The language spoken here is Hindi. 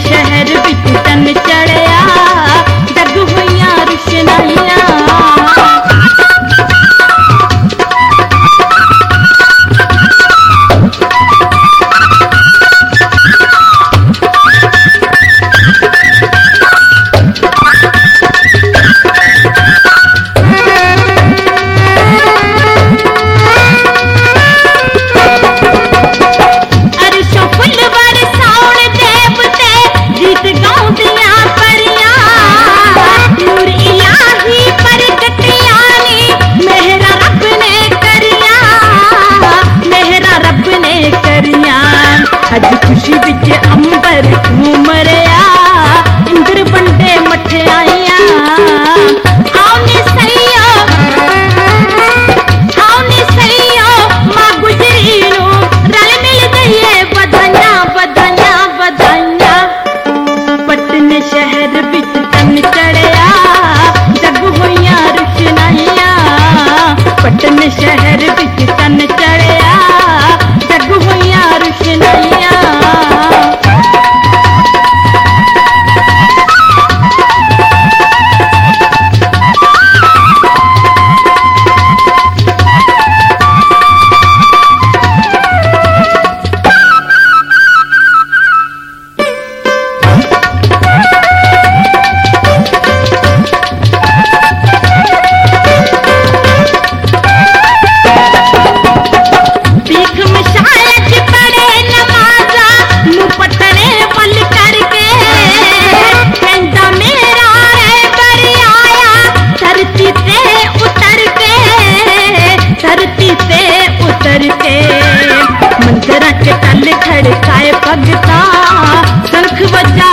शहर बिक शहर ढल खड़काए पगता शंख बजा